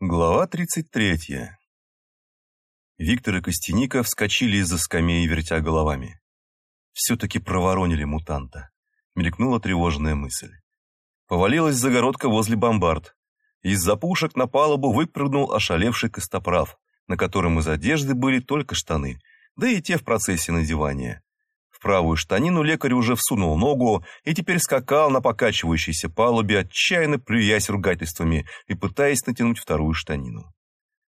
Глава 33. Виктор и Костяника вскочили из-за скамей, вертя головами. Все-таки проворонили мутанта. Мелькнула тревожная мысль. Повалилась загородка возле бомбард. Из-за пушек на палубу выпрыгнул ошалевший костоправ, на котором из одежды были только штаны, да и те в процессе надевания. В правую штанину лекарь уже всунул ногу и теперь скакал на покачивающейся палубе, отчаянно плюясь ругательствами и пытаясь натянуть вторую штанину.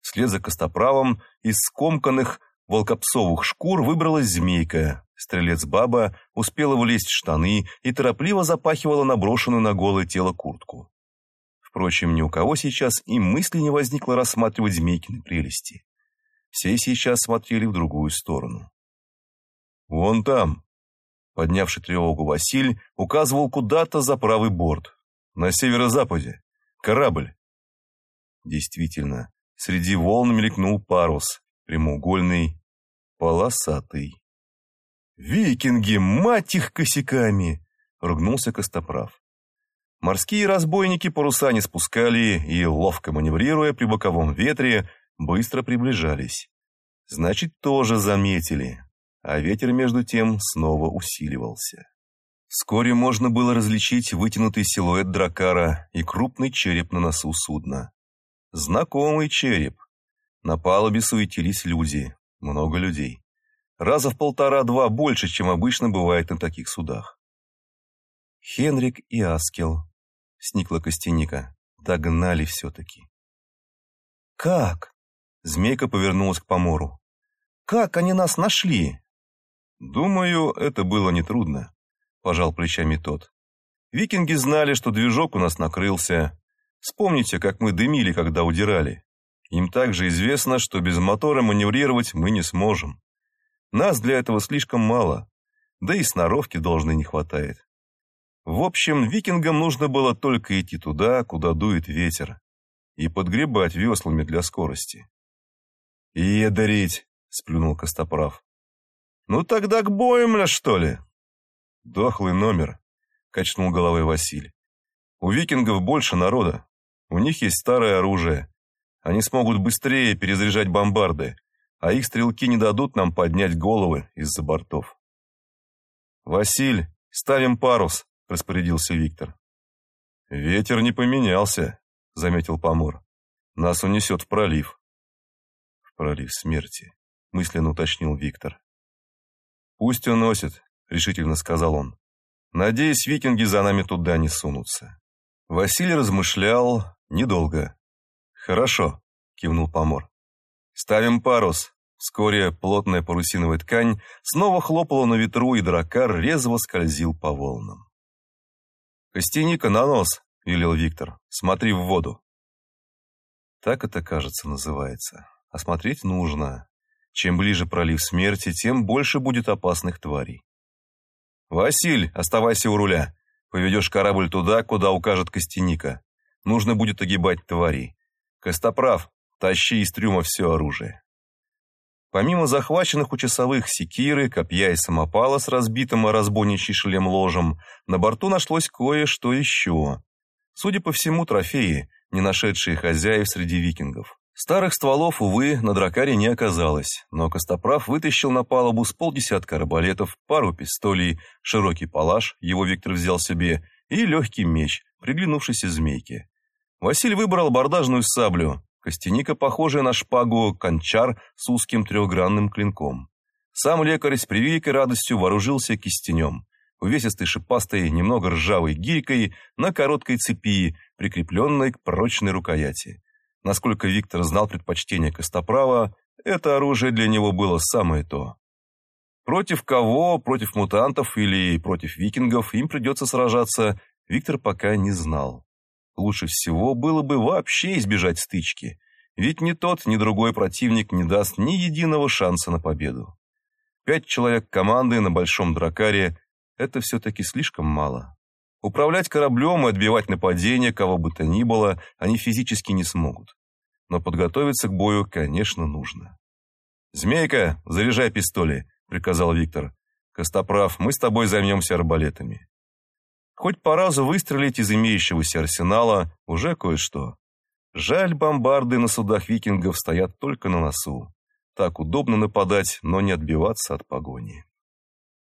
Вслед за костоправом из скомканных волкопсовых шкур выбралась змейка. Стрелец-баба успела влезть в штаны и торопливо запахивала наброшенную на голое тело куртку. Впрочем, ни у кого сейчас и мысли не возникло рассматривать змейкины прелести. Все сейчас смотрели в другую сторону. «Вон там!» Поднявший тревогу Василь указывал куда-то за правый борт. «На северо-западе. Корабль!» Действительно, среди волн мелькнул парус, прямоугольный, полосатый. «Викинги, мать их косяками!» — ругнулся Костоправ. Морские разбойники паруса не спускали и, ловко маневрируя при боковом ветре, быстро приближались. Значит, тоже заметили а ветер между тем снова усиливался. Вскоре можно было различить вытянутый силуэт дракара и крупный череп на носу судна. Знакомый череп. На палубе суетились люди, много людей. Раза в полтора-два больше, чем обычно бывает на таких судах. Хенрик и Аскел, сникла Костяника, догнали все-таки. «Как?» — змейка повернулась к помору. «Как они нас нашли?» «Думаю, это было нетрудно», – пожал плечами тот. «Викинги знали, что движок у нас накрылся. Вспомните, как мы дымили, когда удирали. Им также известно, что без мотора маневрировать мы не сможем. Нас для этого слишком мало, да и сноровки должной не хватает. В общем, викингам нужно было только идти туда, куда дует ветер, и подгребать веслами для скорости. «Едарить!» – сплюнул Костоправ. «Ну тогда к бою, что ли?» «Дохлый номер», — качнул головой Василий. «У викингов больше народа. У них есть старое оружие. Они смогут быстрее перезаряжать бомбарды, а их стрелки не дадут нам поднять головы из-за бортов». «Василь, ставим парус», — распорядился Виктор. «Ветер не поменялся», — заметил Помор. «Нас унесет в пролив». «В пролив смерти», — мысленно уточнил Виктор. «Пусть уносит», — решительно сказал он. «Надеюсь, викинги за нами туда не сунутся». Василий размышлял недолго. «Хорошо», — кивнул помор. «Ставим парус». Вскоре плотная парусиновая ткань снова хлопала на ветру, и дракар резво скользил по волнам. «Костяника на нос», — велел Виктор. «Смотри в воду». Так это, кажется, называется. Осмотреть нужно. Чем ближе пролив смерти, тем больше будет опасных тварей. «Василь, оставайся у руля. Поведешь корабль туда, куда укажет Костяника. Нужно будет огибать тварей. Костоправ, тащи из трюма все оружие». Помимо захваченных у часовых секиры, копья и самопала с разбитым о разбойничий шлем ложем, на борту нашлось кое-что еще. Судя по всему, трофеи, не нашедшие хозяев среди викингов. Старых стволов, увы, на дракаре не оказалось, но Костоправ вытащил на палубу с полдесятка арбалетов, пару пистолей, широкий палаш, его Виктор взял себе, и легкий меч, приглянувшийся змейке. Василь выбрал бордажную саблю, костяника, похожая на шпагу, кончар с узким трехгранным клинком. Сам лекарь с превеликой радостью вооружился кистенем, увесистой шипастой, немного ржавой гирькой на короткой цепи, прикрепленной к прочной рукояти. Насколько Виктор знал предпочтение Костоправа, это оружие для него было самое то. Против кого, против мутантов или против викингов им придется сражаться, Виктор пока не знал. Лучше всего было бы вообще избежать стычки, ведь ни тот, ни другой противник не даст ни единого шанса на победу. Пять человек команды на Большом Дракаре – это все-таки слишком мало. Управлять кораблем и отбивать нападения кого бы то ни было они физически не смогут. Но подготовиться к бою, конечно, нужно. «Змейка, заряжай пистоли», — приказал Виктор. «Костоправ, мы с тобой займемся арбалетами». Хоть по разу выстрелить из имеющегося арсенала уже кое-что. Жаль, бомбарды на судах викингов стоят только на носу. Так удобно нападать, но не отбиваться от погони.